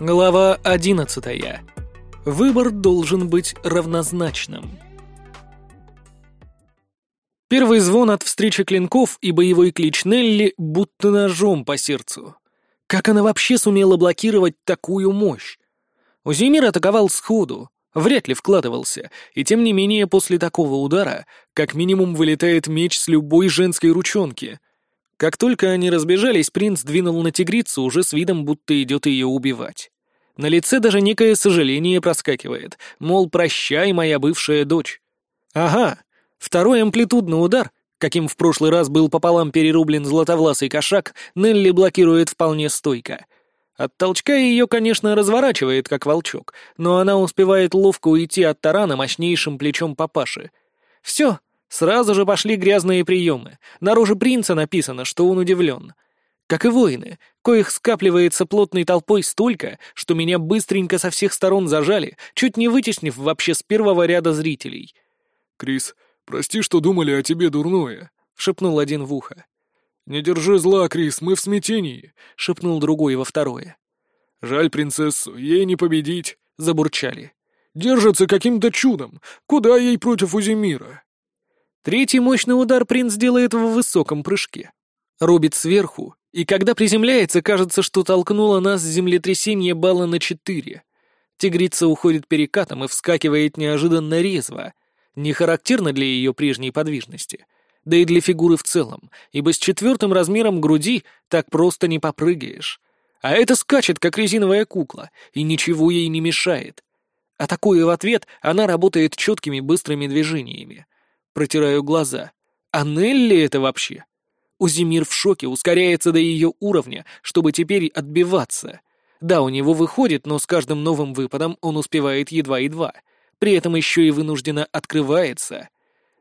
Глава одиннадцатая. Выбор должен быть равнозначным. Первый звон от встречи клинков и боевой клич Нелли будто ножом по сердцу. Как она вообще сумела блокировать такую мощь? Узимир атаковал сходу, вряд ли вкладывался, и тем не менее после такого удара как минимум вылетает меч с любой женской ручонки. Как только они разбежались, принц двинул на тигрицу уже с видом, будто идет ее убивать. На лице даже некое сожаление проскакивает, мол, прощай, моя бывшая дочь. Ага, второй амплитудный удар, каким в прошлый раз был пополам перерублен златовласый кошак, Нелли блокирует вполне стойко. От толчка ее, конечно, разворачивает, как волчок, но она успевает ловко уйти от тарана мощнейшим плечом папаши. Все, Сразу же пошли грязные приемы. На роже принца написано, что он удивлен. Как и воины, коих скапливается плотной толпой столько, что меня быстренько со всех сторон зажали, чуть не вытеснив вообще с первого ряда зрителей. «Крис, прости, что думали о тебе дурное», — шепнул один в ухо. «Не держи зла, Крис, мы в смятении», — шепнул другой во второе. «Жаль принцессу, ей не победить», — забурчали. «Держится каким-то чудом. Куда ей против Узимира?» Третий мощный удар принц делает в высоком прыжке. Рубит сверху, и когда приземляется, кажется, что толкнуло нас землетрясение балла на четыре. Тигрица уходит перекатом и вскакивает неожиданно резво. Не характерно для ее прежней подвижности. Да и для фигуры в целом, ибо с четвертым размером груди так просто не попрыгаешь. А это скачет, как резиновая кукла, и ничего ей не мешает. Атакуя в ответ, она работает четкими быстрыми движениями. Протираю глаза. А Нелли это вообще? Узимир в шоке, ускоряется до ее уровня, чтобы теперь отбиваться. Да, у него выходит, но с каждым новым выпадом он успевает едва-едва. При этом еще и вынужденно открывается.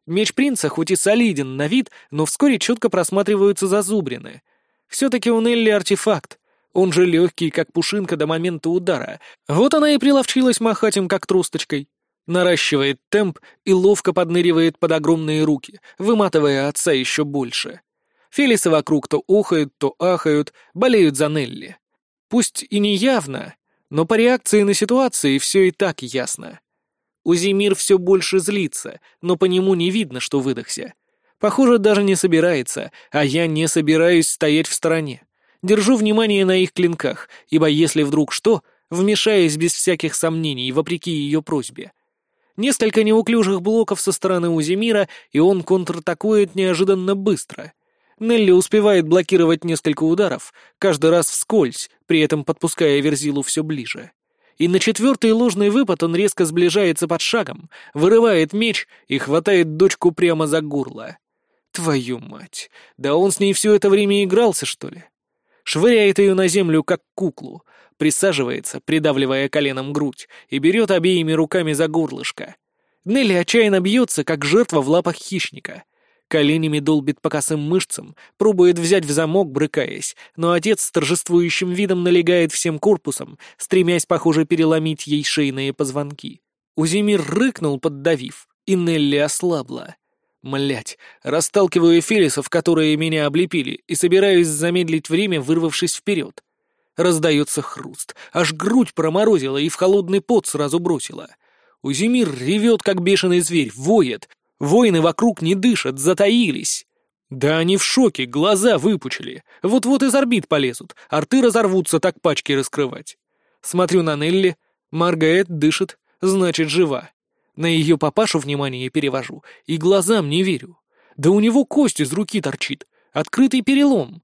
Меч принца хоть и солиден на вид, но вскоре четко просматриваются зазубрины. Все-таки у Нелли артефакт. Он же легкий, как пушинка до момента удара. Вот она и приловчилась махать им, как тросточкой наращивает темп и ловко подныривает под огромные руки, выматывая отца еще больше. Фелисы вокруг то охают, то ахают, болеют за Нелли. Пусть и не явно, но по реакции на ситуации все и так ясно. Узимир все больше злится, но по нему не видно, что выдохся. Похоже, даже не собирается, а я не собираюсь стоять в стороне. Держу внимание на их клинках, ибо если вдруг что, вмешаюсь без всяких сомнений, вопреки ее просьбе. Несколько неуклюжих блоков со стороны Узимира, и он контратакует неожиданно быстро. Нелли успевает блокировать несколько ударов, каждый раз вскользь, при этом подпуская Верзилу все ближе. И на четвертый ложный выпад он резко сближается под шагом, вырывает меч и хватает дочку прямо за горло. Твою мать! Да он с ней все это время игрался, что ли? Швыряет ее на землю, как куклу, присаживается, придавливая коленом грудь, и берет обеими руками за горлышко. Нелли отчаянно бьется, как жертва в лапах хищника. Коленями долбит по косым мышцам, пробует взять в замок, брыкаясь, но отец с торжествующим видом налегает всем корпусом, стремясь, похоже, переломить ей шейные позвонки. Узимир рыкнул, поддавив, и Нелли ослабла. Млять, расталкиваю фелисов, которые меня облепили, и собираюсь замедлить время, вырвавшись вперед. Раздается хруст. Аж грудь проморозила и в холодный пот сразу бросила. Узимир ревет, как бешеный зверь, воет. Воины вокруг не дышат, затаились. Да они в шоке, глаза выпучили. Вот-вот из орбит полезут, арты разорвутся, так пачки раскрывать. Смотрю на Нелли. Маргаэт дышит, значит, жива. На ее папашу внимание перевожу и глазам не верю. Да у него кость из руки торчит. Открытый перелом.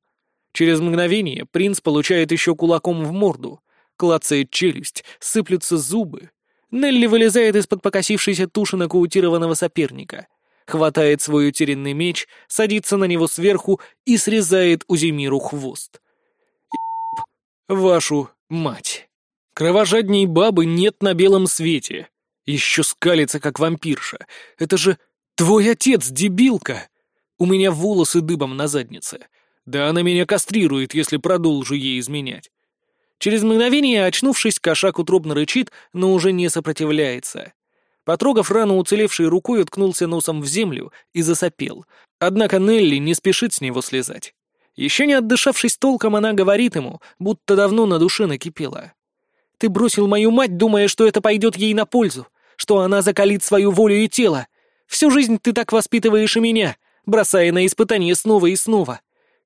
Через мгновение принц получает еще кулаком в морду. Клацает челюсть, сыплются зубы. Нелли вылезает из-под покосившейся туши нокаутированного соперника. Хватает свой утерянный меч, садится на него сверху и срезает Узимиру хвост. Вашу мать. Кровожадней бабы нет на белом свете. Еще скалится, как вампирша. Это же твой отец, дебилка! У меня волосы дыбом на заднице. Да она меня кастрирует, если продолжу ей изменять. Через мгновение, очнувшись, кошак утробно рычит, но уже не сопротивляется. Потрогав рану уцелевшей рукой, уткнулся носом в землю и засопел. Однако Нелли не спешит с него слезать. Еще не отдышавшись толком, она говорит ему, будто давно на душе накипела. Ты бросил мою мать, думая, что это пойдет ей на пользу, что она закалит свою волю и тело. Всю жизнь ты так воспитываешь и меня, бросая на испытания снова и снова.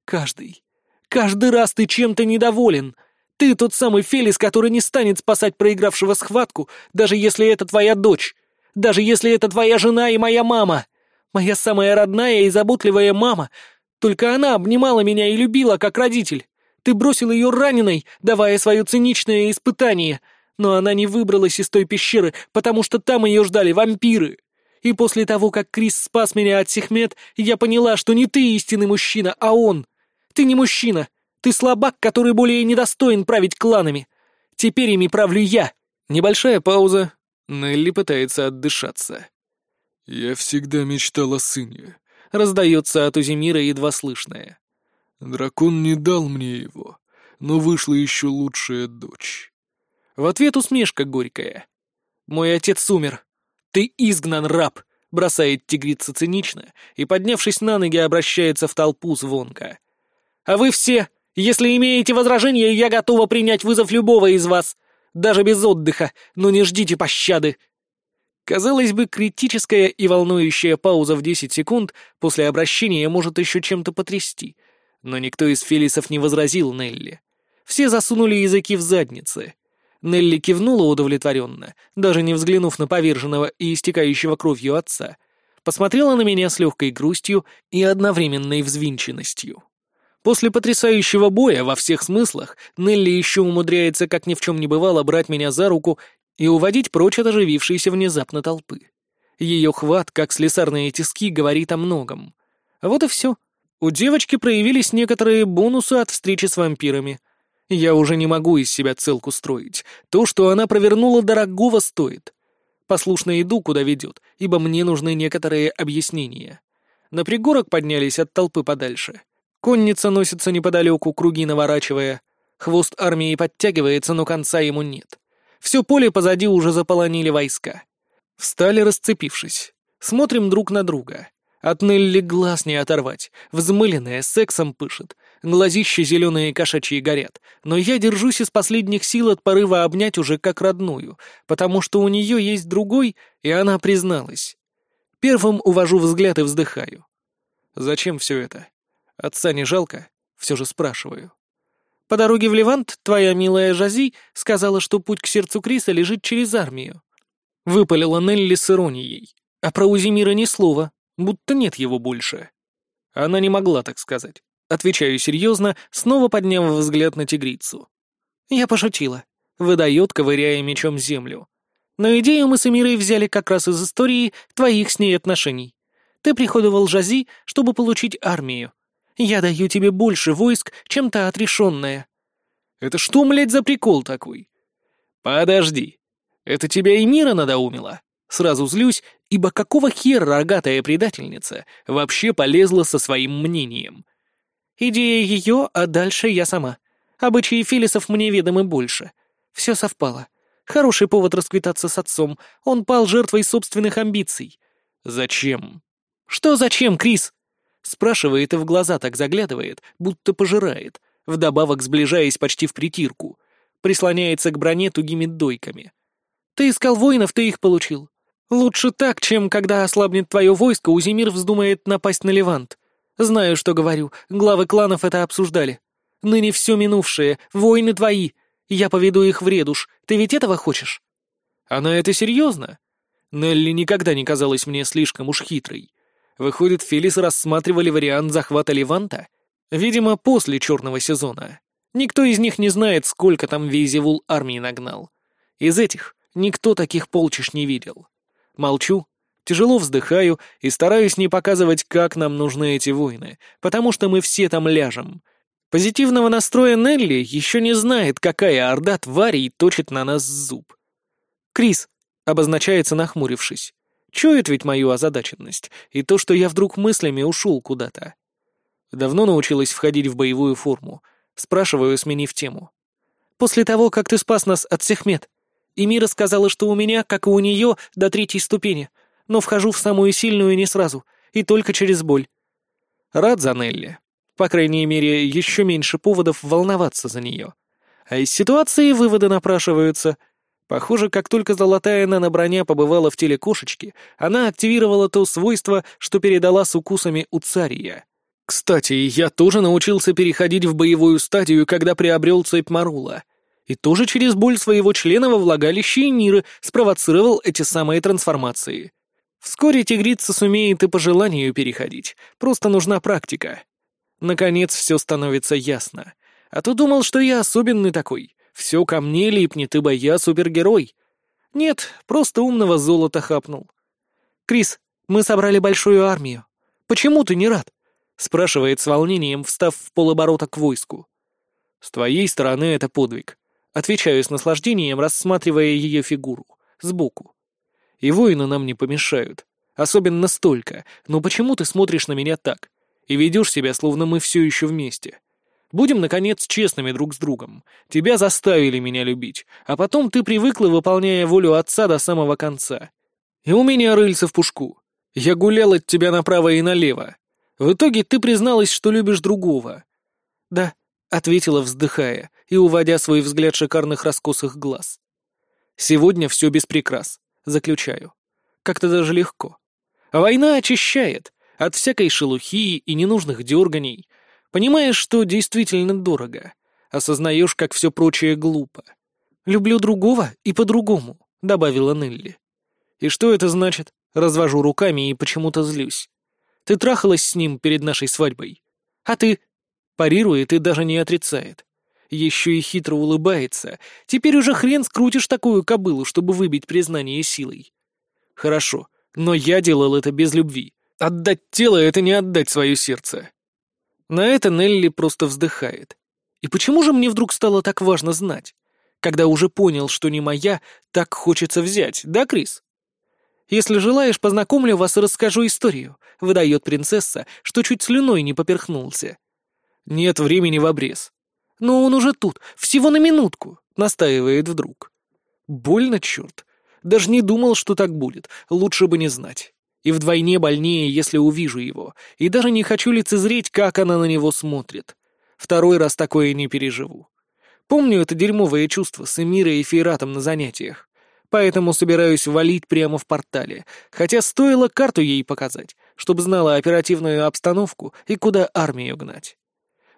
Каждый, каждый раз ты чем-то недоволен. Ты тот самый Фелис, который не станет спасать проигравшего схватку, даже если это твоя дочь, даже если это твоя жена и моя мама. Моя самая родная и заботливая мама. Только она обнимала меня и любила, как родитель. Ты бросил ее раненой, давая свое циничное испытание. Но она не выбралась из той пещеры, потому что там ее ждали вампиры. И после того, как Крис спас меня от Сехмет, я поняла, что не ты истинный мужчина, а он. Ты не мужчина. Ты слабак, который более недостоин править кланами. Теперь ими правлю я. Небольшая пауза. Нелли пытается отдышаться. «Я всегда мечтал о сыне», — раздается от Узимира едва слышное. «Дракон не дал мне его, но вышла еще лучшая дочь». В ответ усмешка горькая. «Мой отец умер. Ты изгнан, раб!» — бросает тигрица цинично и, поднявшись на ноги, обращается в толпу звонко. «А вы все, если имеете возражения, я готова принять вызов любого из вас, даже без отдыха, но не ждите пощады!» Казалось бы, критическая и волнующая пауза в 10 секунд после обращения может еще чем-то потрясти. Но никто из Фелисов не возразил Нелли. Все засунули языки в задницы. Нелли кивнула удовлетворенно, даже не взглянув на поверженного и истекающего кровью отца. Посмотрела на меня с легкой грустью и одновременной взвинченностью. После потрясающего боя во всех смыслах Нелли еще умудряется, как ни в чем не бывало, брать меня за руку и уводить прочь от оживившейся внезапно толпы. Ее хват, как слесарные тиски, говорит о многом. Вот и все. У девочки проявились некоторые бонусы от встречи с вампирами. Я уже не могу из себя целку строить. То, что она провернула, дорогого стоит. Послушно иду, куда ведет, ибо мне нужны некоторые объяснения. На пригорок поднялись от толпы подальше. Конница носится неподалеку, круги наворачивая. Хвост армии подтягивается, но конца ему нет. Все поле позади уже заполонили войска. Встали, расцепившись. Смотрим друг на друга. От Нелли глаз не оторвать. Взмыленная, сексом пышет. Глазища зеленые кошачьи горят. Но я держусь из последних сил от порыва обнять уже как родную, потому что у нее есть другой, и она призналась. Первым увожу взгляд и вздыхаю. Зачем все это? Отца не жалко? Все же спрашиваю. По дороге в Левант твоя милая Жази сказала, что путь к сердцу Криса лежит через армию. Выпалила Нелли с иронией. А про Узимира ни слова, будто нет его больше. Она не могла так сказать. Отвечаю серьезно, снова подняв взгляд на тигрицу. Я пошутила. Выдает, ковыряя мечом землю. Но идею мы с Эмирой взяли как раз из истории твоих с ней отношений. Ты приходовал Жази, чтобы получить армию. Я даю тебе больше войск, чем та отрешенная». «Это что, млядь, за прикол такой?» «Подожди. Это тебя и мира надоумила?» Сразу злюсь, ибо какого хера рогатая предательница вообще полезла со своим мнением? Идея ее, а дальше я сама. Обычаи Филисов мне ведомы больше. Все совпало. Хороший повод расквитаться с отцом. Он пал жертвой собственных амбиций. Зачем? Что зачем, Крис? Спрашивает и в глаза так заглядывает, будто пожирает, вдобавок сближаясь почти в притирку. Прислоняется к броне тугими дойками. «Ты искал воинов, ты их получил. Лучше так, чем когда ослабнет твое войско, Узимир вздумает напасть на Левант. Знаю, что говорю, главы кланов это обсуждали. Ныне все минувшее, воины твои. Я поведу их в редуш. Ты ведь этого хочешь?» «Она это серьезно?» Нелли никогда не казалась мне слишком уж хитрой. Выходит, Фелис рассматривали вариант захвата Леванта? Видимо, после черного сезона. Никто из них не знает, сколько там Вейзевул армии нагнал. Из этих никто таких полчищ не видел. Молчу, тяжело вздыхаю и стараюсь не показывать, как нам нужны эти войны, потому что мы все там ляжем. Позитивного настроя Нелли еще не знает, какая орда тварей точит на нас зуб. «Крис», — обозначается нахмурившись, Чует ведь мою озадаченность и то, что я вдруг мыслями ушел куда-то. Давно научилась входить в боевую форму. Спрашиваю, сменив тему. После того, как ты спас нас от всех мед, и Мира сказала, что у меня, как и у нее, до третьей ступени, но вхожу в самую сильную не сразу, и только через боль. Рад за Нелли. По крайней мере, еще меньше поводов волноваться за нее. А из ситуации выводы напрашиваются. Похоже, как только золотая наноброня побывала в теле кошечки, она активировала то свойство, что передала с укусами у цария. Кстати, я тоже научился переходить в боевую стадию, когда приобрел цепь Марула. И тоже через боль своего члена во влагалище Ниры спровоцировал эти самые трансформации. Вскоре тигрица сумеет и по желанию переходить, просто нужна практика. Наконец все становится ясно. А то думал, что я особенный такой. Все ко мне липнет, ибо я супергерой. Нет, просто умного золота хапнул. «Крис, мы собрали большую армию. Почему ты не рад?» — спрашивает с волнением, встав в полоборота к войску. «С твоей стороны это подвиг», — отвечаю с наслаждением, рассматривая ее фигуру, сбоку. «И воины нам не помешают. Особенно столько. Но почему ты смотришь на меня так? И ведешь себя, словно мы все еще вместе? Будем, наконец, честными друг с другом. Тебя заставили меня любить, а потом ты привыкла, выполняя волю отца до самого конца. И у меня рыльца в пушку. Я гулял от тебя направо и налево, в итоге ты призналась, что любишь другого». «Да», — ответила, вздыхая и уводя свой взгляд шикарных раскосых глаз. «Сегодня все без прикрас, заключаю. Как-то даже легко. война очищает от всякой шелухи и ненужных дерганий. Понимаешь, что действительно дорого. Осознаешь, как все прочее глупо. «Люблю другого и по-другому», — добавила Нелли. «И что это значит?» Развожу руками и почему-то злюсь. Ты трахалась с ним перед нашей свадьбой. А ты...» Парирует и даже не отрицает. Еще и хитро улыбается. Теперь уже хрен скрутишь такую кобылу, чтобы выбить признание силой. Хорошо, но я делал это без любви. Отдать тело — это не отдать свое сердце. На это Нелли просто вздыхает. И почему же мне вдруг стало так важно знать? Когда уже понял, что не моя, так хочется взять, да, Крис? Если желаешь, познакомлю вас и расскажу историю», — выдает принцесса, что чуть слюной не поперхнулся. «Нет времени в обрез». «Но он уже тут, всего на минутку», — настаивает вдруг. «Больно, черт. Даже не думал, что так будет, лучше бы не знать. И вдвойне больнее, если увижу его, и даже не хочу лицезреть, как она на него смотрит. Второй раз такое не переживу. Помню это дерьмовое чувство с Эмирой и Фейратом на занятиях поэтому собираюсь валить прямо в портале, хотя стоило карту ей показать, чтобы знала оперативную обстановку и куда армию гнать.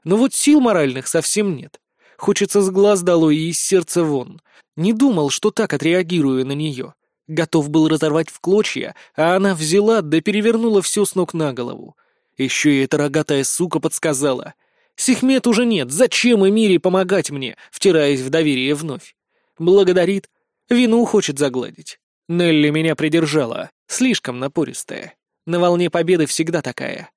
Но вот сил моральных совсем нет. Хочется с глаз долой и из сердца вон. Не думал, что так отреагирую на нее. Готов был разорвать в клочья, а она взяла да перевернула все с ног на голову. Еще и эта рогатая сука подсказала. Сихмет уже нет, зачем Эмире помогать мне, втираясь в доверие вновь? Благодарит, Вину хочет загладить. Нелли меня придержала, слишком напористая. На волне победы всегда такая.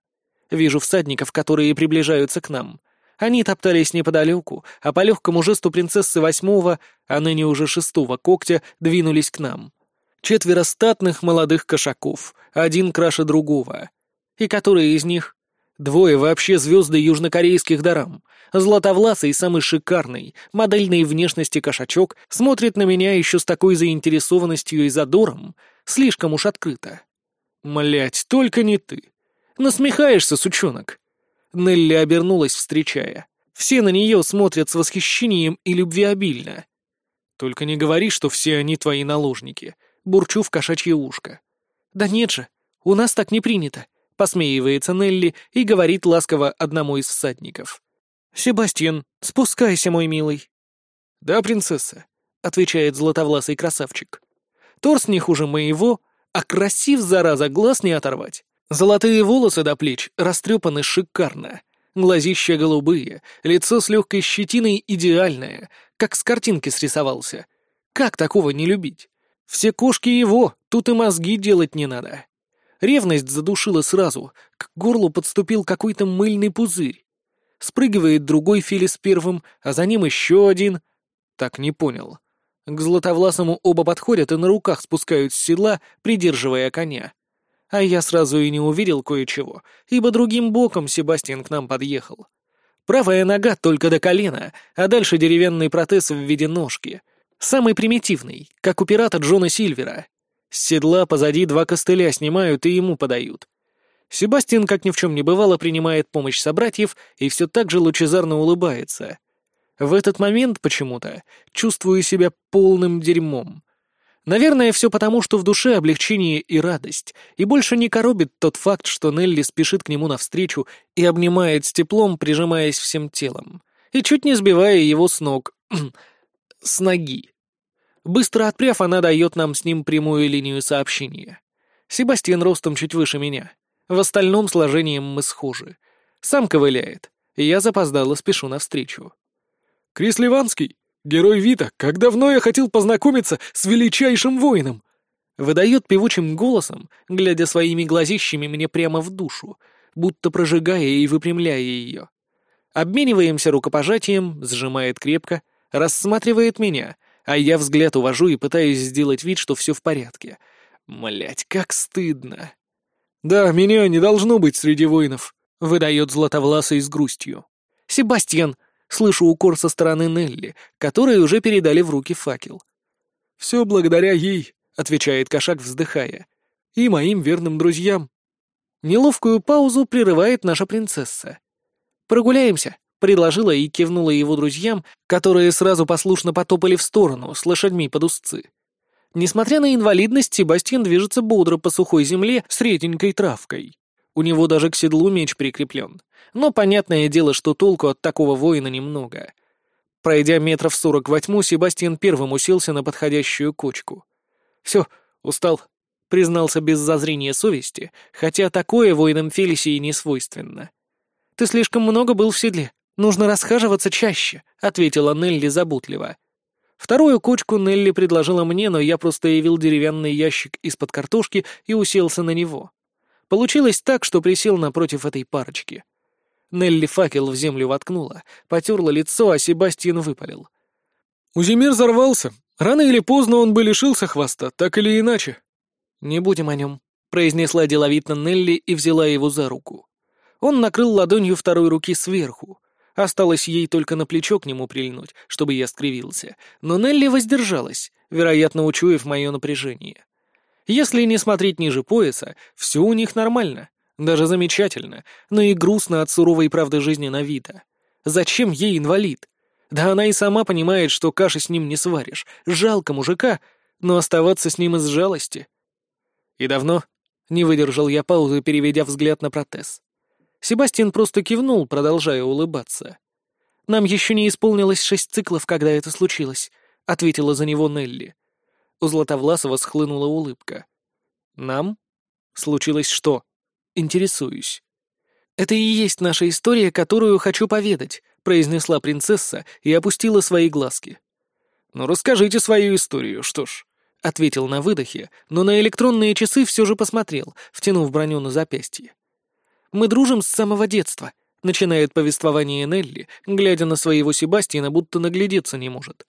Вижу всадников, которые приближаются к нам. Они топтались неподалеку, а по легкому жесту принцессы восьмого, а ныне уже шестого когтя, двинулись к нам. Четверо статных молодых кошаков, один краше другого. И которые из них? Двое вообще звезды южнокорейских дарам, Златовласый, самый шикарный, модельной внешности кошачок, смотрит на меня еще с такой заинтересованностью и задором, слишком уж открыто. Млять, только не ты. Насмехаешься, сучонок. Нелли обернулась, встречая. Все на нее смотрят с восхищением и любвеобильно. Только не говори, что все они твои наложники. Бурчу в кошачье ушко. Да нет же, у нас так не принято. Посмеивается Нелли и говорит ласково одному из всадников. «Себастьян, спускайся, мой милый». «Да, принцесса», — отвечает златовласый красавчик. «Торс не хуже моего, а красив, зараза, глаз не оторвать. Золотые волосы до плеч растрепаны шикарно, глазища голубые, лицо с легкой щетиной идеальное, как с картинки срисовался. Как такого не любить? Все кошки его, тут и мозги делать не надо». Ревность задушила сразу, к горлу подступил какой-то мыльный пузырь. Спрыгивает другой Филис первым, а за ним еще один. Так не понял. К Златовласому оба подходят и на руках спускают с седла, придерживая коня. А я сразу и не увидел кое-чего, ибо другим боком Себастьян к нам подъехал. Правая нога только до колена, а дальше деревянный протез в виде ножки. Самый примитивный, как у пирата Джона Сильвера. С седла позади два костыля снимают и ему подают. Себастьян, как ни в чем не бывало, принимает помощь собратьев и все так же лучезарно улыбается. В этот момент почему-то чувствую себя полным дерьмом. Наверное, все потому, что в душе облегчение и радость, и больше не коробит тот факт, что Нелли спешит к нему навстречу и обнимает с теплом, прижимаясь всем телом, и чуть не сбивая его с ног, с ноги. Быстро отпряв, она дает нам с ним прямую линию сообщения. Себастьян ростом чуть выше меня. В остальном сложением мы схожи. Сам ковыляет, я запоздало спешу навстречу. «Крис Ливанский, герой Вита, как давно я хотел познакомиться с величайшим воином!» Выдает певучим голосом, глядя своими глазищами мне прямо в душу, будто прожигая и выпрямляя ее. Обмениваемся рукопожатием, сжимает крепко, рассматривает меня, а я взгляд увожу и пытаюсь сделать вид, что все в порядке. Млять, как стыдно. «Да, меня не должно быть среди воинов», — выдает Златовласый с грустью. «Себастьян, Слышу укор со стороны Нелли, которой уже передали в руки факел. «Все благодаря ей», — отвечает кошак, вздыхая. «И моим верным друзьям». Неловкую паузу прерывает наша принцесса. «Прогуляемся», — предложила и кивнула его друзьям, которые сразу послушно потопали в сторону, с лошадьми под узцы. Несмотря на инвалидность, Себастьян движется бодро по сухой земле с реденькой травкой. У него даже к седлу меч прикреплен. Но понятное дело, что толку от такого воина немного. Пройдя метров сорок во тьму, Себастьян первым уселся на подходящую кочку. «Все, устал», — признался без зазрения совести, хотя такое воинам Фелисии не свойственно. «Ты слишком много был в седле. Нужно расхаживаться чаще», — ответила Нелли заботливо. Вторую кочку Нелли предложила мне, но я просто явил деревянный ящик из-под картошки и уселся на него. Получилось так, что присел напротив этой парочки. Нелли факел в землю воткнула, потерла лицо, а Себастьян выпалил. «Узимир взорвался. Рано или поздно он бы лишился хвоста, так или иначе». «Не будем о нем», — произнесла деловито Нелли и взяла его за руку. Он накрыл ладонью второй руки сверху. Осталось ей только на плечо к нему прильнуть, чтобы я скривился. Но Нелли воздержалась, вероятно, учуяв мое напряжение. Если не смотреть ниже пояса, все у них нормально. Даже замечательно, но и грустно от суровой правды жизни на Вита. Зачем ей инвалид? Да она и сама понимает, что каши с ним не сваришь. Жалко мужика, но оставаться с ним из жалости. И давно? Не выдержал я паузы, переведя взгляд на протез. Себастьян просто кивнул, продолжая улыбаться. «Нам еще не исполнилось шесть циклов, когда это случилось», — ответила за него Нелли. У Златовласова схлынула улыбка. «Нам? Случилось что?» интересуюсь. «Это и есть наша история, которую хочу поведать», — произнесла принцесса и опустила свои глазки. «Ну, расскажите свою историю, что ж», — ответил на выдохе, но на электронные часы все же посмотрел, втянув броню на запястье. «Мы дружим с самого детства», — начинает повествование Нелли, глядя на своего Себастьяна, будто наглядеться не может.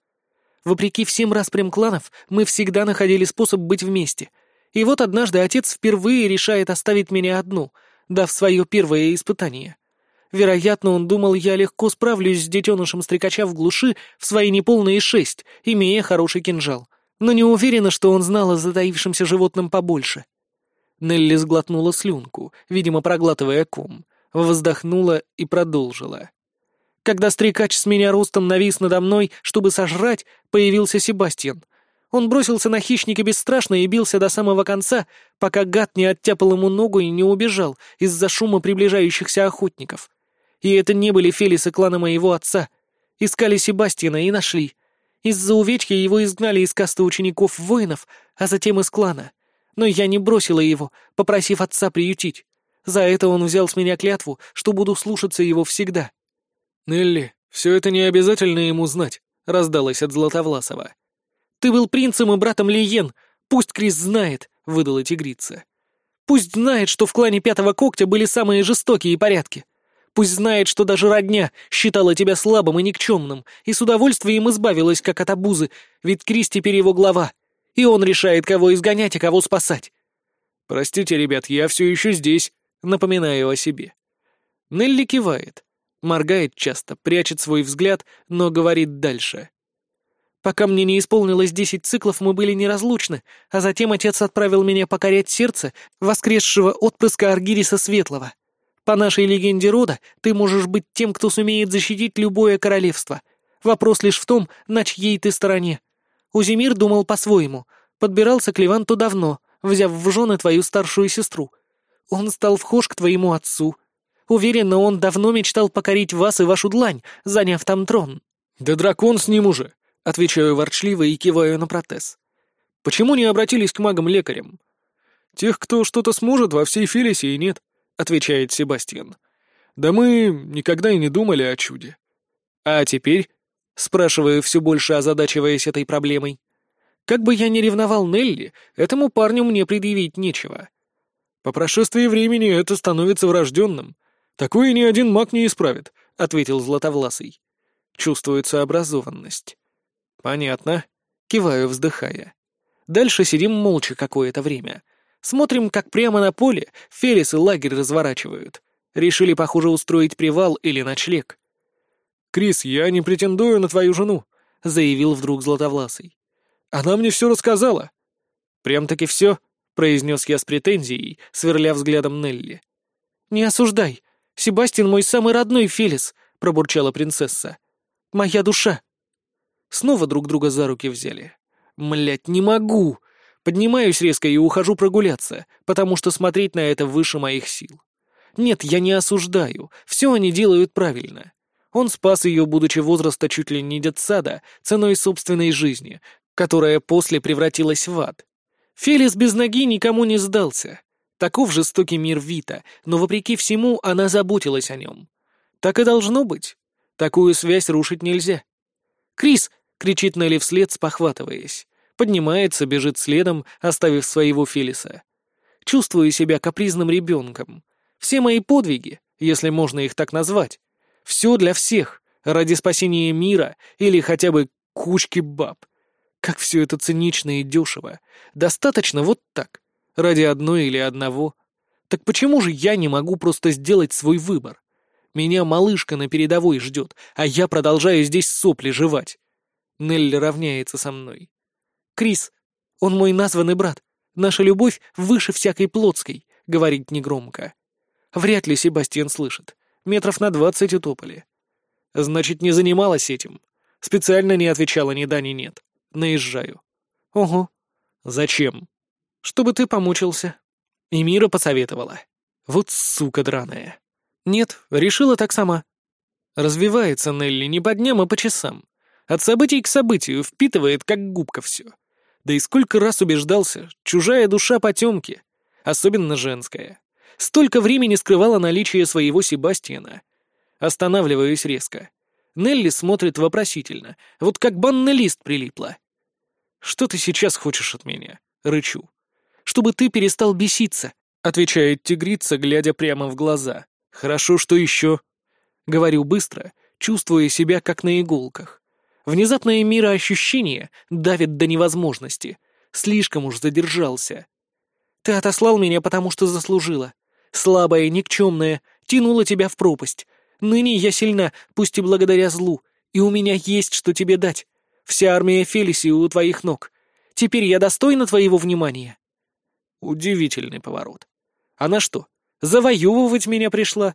«Вопреки всем распрям кланов, мы всегда находили способ быть вместе, и вот однажды отец впервые решает оставить меня одну, дав свое первое испытание. Вероятно, он думал, я легко справлюсь с детенышем стрекача в глуши в свои неполные шесть, имея хороший кинжал. Но не уверена, что он знал о затаившемся животном побольше. Нелли сглотнула слюнку, видимо, проглатывая ком, вздохнула и продолжила. Когда стрекач с меня ростом навис надо мной, чтобы сожрать, появился Себастьян. Он бросился на хищника бесстрашно и бился до самого конца, пока гад не оттяпал ему ногу и не убежал из-за шума приближающихся охотников. И это не были Фелисы клана моего отца. Искали Себастьяна и нашли. Из-за увечки его изгнали из касты учеников-воинов, а затем из клана. Но я не бросила его, попросив отца приютить. За это он взял с меня клятву, что буду слушаться его всегда. «Нелли, все это не обязательно ему знать», — раздалось от Златовласова. Ты был принцем и братом Лиен. Пусть Крис знает», — выдала тигрица. «Пусть знает, что в клане Пятого Когтя были самые жестокие порядки. Пусть знает, что даже родня считала тебя слабым и никчемным, и с удовольствием избавилась как от обузы, ведь Крис теперь его глава, и он решает, кого изгонять, а кого спасать». «Простите, ребят, я все еще здесь», — напоминаю о себе. Нелли кивает, моргает часто, прячет свой взгляд, но говорит дальше. Пока мне не исполнилось десять циклов, мы были неразлучны, а затем отец отправил меня покорять сердце воскресшего отпрыска Аргириса Светлого. По нашей легенде рода, ты можешь быть тем, кто сумеет защитить любое королевство. Вопрос лишь в том, на чьей ты стороне. Узимир думал по-своему, подбирался к Леванту давно, взяв в жены твою старшую сестру. Он стал вхож к твоему отцу. Уверенно, он давно мечтал покорить вас и вашу длань, заняв там трон». «Да дракон с ним уже», — отвечаю ворчливо и киваю на протез. «Почему не обратились к магам-лекарям?» «Тех, кто что-то сможет, во всей Фелисе и нет», — отвечает Себастьян. «Да мы никогда и не думали о чуде». «А теперь?» — спрашиваю, все больше озадачиваясь этой проблемой. «Как бы я ни ревновал Нелли, этому парню мне предъявить нечего». «По прошествии времени это становится врожденным. Такое ни один маг не исправит», — ответил Златовласый. Чувствуется образованность. «Понятно», — киваю, вздыхая. Дальше сидим молча какое-то время. Смотрим, как прямо на поле Фелис и лагерь разворачивают. Решили, похоже, устроить привал или ночлег. «Крис, я не претендую на твою жену», — заявил вдруг Златовласый. «Она мне все рассказала». «Прям-таки все?» — произнес я с претензией, сверля взглядом Нелли. «Не осуждай. Себастьян мой самый родной Фелис», — пробурчала принцесса. «Моя душа». Снова друг друга за руки взяли. Млять, не могу. Поднимаюсь резко и ухожу прогуляться, потому что смотреть на это выше моих сил. Нет, я не осуждаю. Все они делают правильно. Он спас ее, будучи возраста чуть ли не детсада, ценой собственной жизни, которая после превратилась в ад. Фелис без ноги никому не сдался. Таков жестокий мир Вита, но вопреки всему она заботилась о нем. Так и должно быть. Такую связь рушить нельзя. «Крис!» — кричит Нелли вслед, спохватываясь. Поднимается, бежит следом, оставив своего Фелиса. Чувствую себя капризным ребенком. Все мои подвиги, если можно их так назвать, все для всех, ради спасения мира или хотя бы кучки баб. Как все это цинично и дешево. Достаточно вот так, ради одной или одного. Так почему же я не могу просто сделать свой выбор? Меня малышка на передовой ждет, а я продолжаю здесь сопли жевать. Нелли равняется со мной. «Крис, он мой названный брат. Наша любовь выше всякой плотской», — говорит негромко. Вряд ли Себастьян слышит. Метров на двадцать утопали. Значит, не занималась этим. Специально не отвечала ни да, ни нет. Наезжаю. Ого. Зачем? Чтобы ты помучился. И Мира посоветовала. Вот сука драная. Нет, решила так сама. Развивается Нелли не по дням, а по часам. От событий к событию впитывает, как губка все. Да и сколько раз убеждался, чужая душа потемки, особенно женская. Столько времени скрывала наличие своего Себастьяна. Останавливаюсь резко. Нелли смотрит вопросительно, вот как банный лист прилипла. «Что ты сейчас хочешь от меня?» — рычу. «Чтобы ты перестал беситься», — отвечает тигрица, глядя прямо в глаза. «Хорошо, что еще?» Говорю быстро, чувствуя себя как на иголках. Внезапное мироощущение давит до невозможности. Слишком уж задержался. «Ты отослал меня, потому что заслужила слабая, никчемная, тянула тебя в пропасть. Ныне я сильна, пусть и благодаря злу, и у меня есть что тебе дать. Вся армия Фелиси у твоих ног. Теперь я достойна твоего внимания». Удивительный поворот. Она что, завоевывать меня пришла?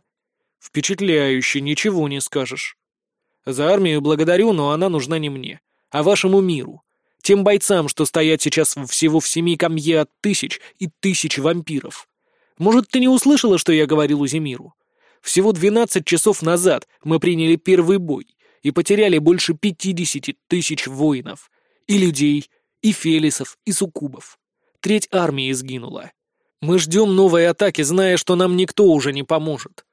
Впечатляюще, ничего не скажешь. За армию благодарю, но она нужна не мне, а вашему миру. Тем бойцам, что стоят сейчас всего в семи камье от тысяч и тысяч вампиров. Может, ты не услышала, что я говорил Узимиру? Всего двенадцать часов назад мы приняли первый бой и потеряли больше пятидесяти тысяч воинов. И людей, и фелисов, и суккубов. Треть армии сгинула. Мы ждем новой атаки, зная, что нам никто уже не поможет.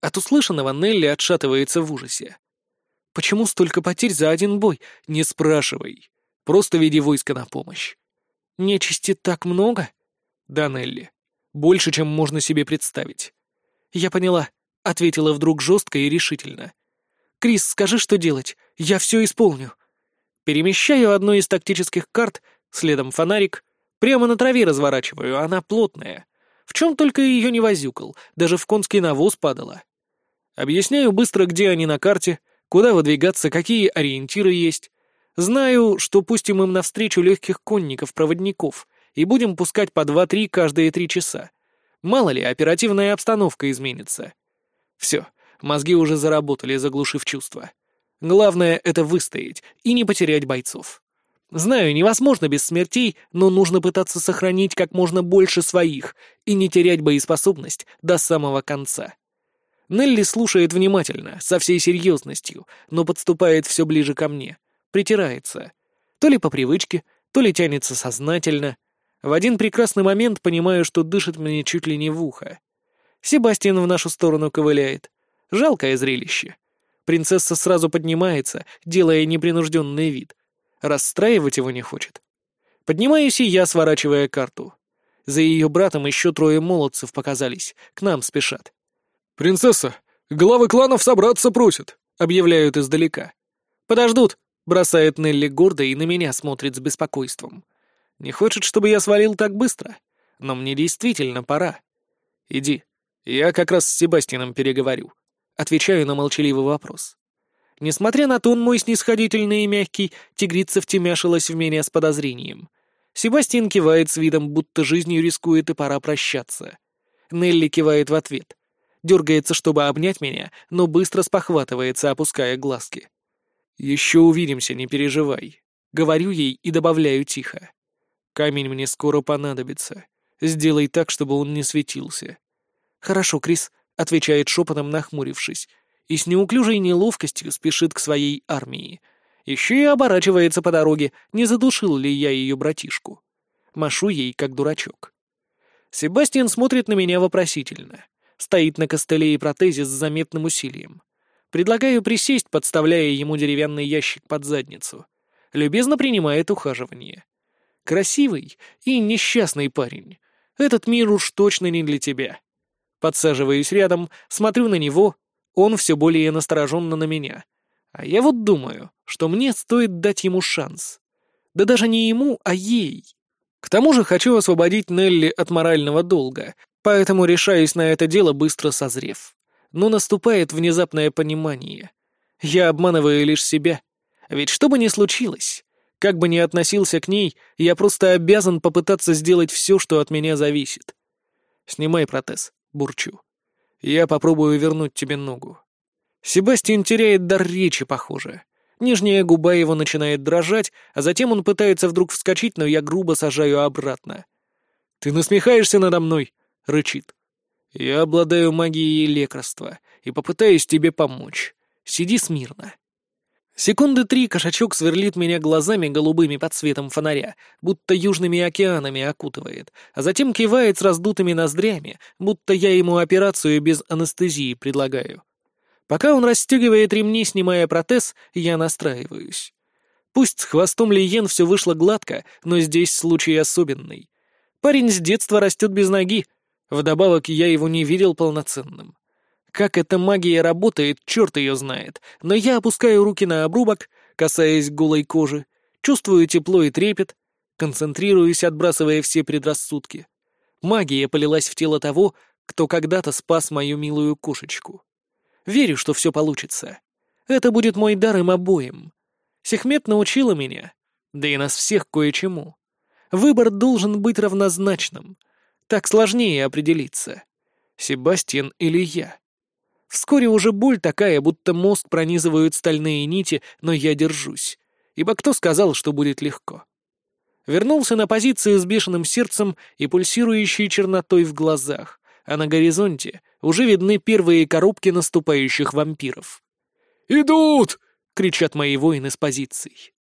От услышанного Нелли отшатывается в ужасе. «Почему столько потерь за один бой? Не спрашивай. Просто веди войско на помощь». «Нечисти так много?» «Да, Нелли. Больше, чем можно себе представить. «Я поняла», — ответила вдруг жестко и решительно. «Крис, скажи, что делать. Я все исполню». Перемещаю одну из тактических карт, следом фонарик, прямо на траве разворачиваю, она плотная. В чем только ее не возюкал, даже в конский навоз падала. Объясняю быстро, где они на карте, куда выдвигаться, какие ориентиры есть. Знаю, что пустим им навстречу легких конников-проводников, и будем пускать по два-три каждые три часа. Мало ли, оперативная обстановка изменится. Все, мозги уже заработали, заглушив чувства. Главное — это выстоять и не потерять бойцов. Знаю, невозможно без смертей, но нужно пытаться сохранить как можно больше своих и не терять боеспособность до самого конца. Нелли слушает внимательно, со всей серьезностью, но подступает все ближе ко мне, притирается. То ли по привычке, то ли тянется сознательно. В один прекрасный момент понимаю, что дышит мне чуть ли не в ухо. Себастьян в нашу сторону ковыляет. Жалкое зрелище. Принцесса сразу поднимается, делая непринужденный вид. Расстраивать его не хочет. Поднимаюсь и я, сворачивая карту. За ее братом еще трое молодцев показались, к нам спешат. «Принцесса, главы кланов собраться просят», — объявляют издалека. «Подождут», — бросает Нелли гордо и на меня смотрит с беспокойством. «Не хочет, чтобы я свалил так быстро, но мне действительно пора. Иди, я как раз с Себастьяном переговорю». Отвечаю на молчаливый вопрос. Несмотря на тон мой снисходительный и мягкий, тигрица втемяшилась в меня с подозрением. Себастьян кивает с видом, будто жизнью рискует и пора прощаться. Нелли кивает в ответ. Дергается, чтобы обнять меня, но быстро спохватывается, опуская глазки. «Еще увидимся, не переживай». Говорю ей и добавляю тихо. «Камень мне скоро понадобится. Сделай так, чтобы он не светился». «Хорошо, Крис», — отвечает шепотом, нахмурившись и с неуклюжей неловкостью спешит к своей армии. Еще и оборачивается по дороге, не задушил ли я ее братишку. Машу ей, как дурачок. Себастьян смотрит на меня вопросительно. Стоит на костыле и протезе с заметным усилием. Предлагаю присесть, подставляя ему деревянный ящик под задницу. Любезно принимает ухаживание. Красивый и несчастный парень. Этот мир уж точно не для тебя. Подсаживаюсь рядом, смотрю на него, он все более настороженно на меня. А я вот думаю, что мне стоит дать ему шанс. Да даже не ему, а ей. К тому же хочу освободить Нелли от морального долга, поэтому решаюсь на это дело, быстро созрев. Но наступает внезапное понимание. Я обманываю лишь себя. Ведь что бы ни случилось, как бы ни относился к ней, я просто обязан попытаться сделать все, что от меня зависит. Снимай протез, бурчу. Я попробую вернуть тебе ногу. Себастьян теряет дар речи, похоже. Нижняя губа его начинает дрожать, а затем он пытается вдруг вскочить, но я грубо сажаю обратно. «Ты насмехаешься надо мной?» — рычит. «Я обладаю магией лекарства и попытаюсь тебе помочь. Сиди смирно». Секунды три кошачок сверлит меня глазами голубыми под светом фонаря, будто южными океанами окутывает, а затем кивает с раздутыми ноздрями, будто я ему операцию без анестезии предлагаю. Пока он расстегивает ремни, снимая протез, я настраиваюсь. Пусть с хвостом Лиен все вышло гладко, но здесь случай особенный. Парень с детства растет без ноги, вдобавок я его не видел полноценным. Как эта магия работает, черт ее знает, но я опускаю руки на обрубок, касаясь голой кожи, чувствую тепло и трепет, концентрируюсь, отбрасывая все предрассудки. Магия полилась в тело того, кто когда-то спас мою милую кошечку. Верю, что все получится. Это будет мой дар им обоим. Сехмет научила меня, да и нас всех кое-чему. Выбор должен быть равнозначным. Так сложнее определиться. Себастьян или я. Вскоре уже боль такая, будто мозг пронизывают стальные нити, но я держусь. Ибо кто сказал, что будет легко? Вернулся на позицию с бешеным сердцем и пульсирующей чернотой в глазах, а на горизонте уже видны первые коробки наступающих вампиров. «Идут!» — кричат мои воины с позиций.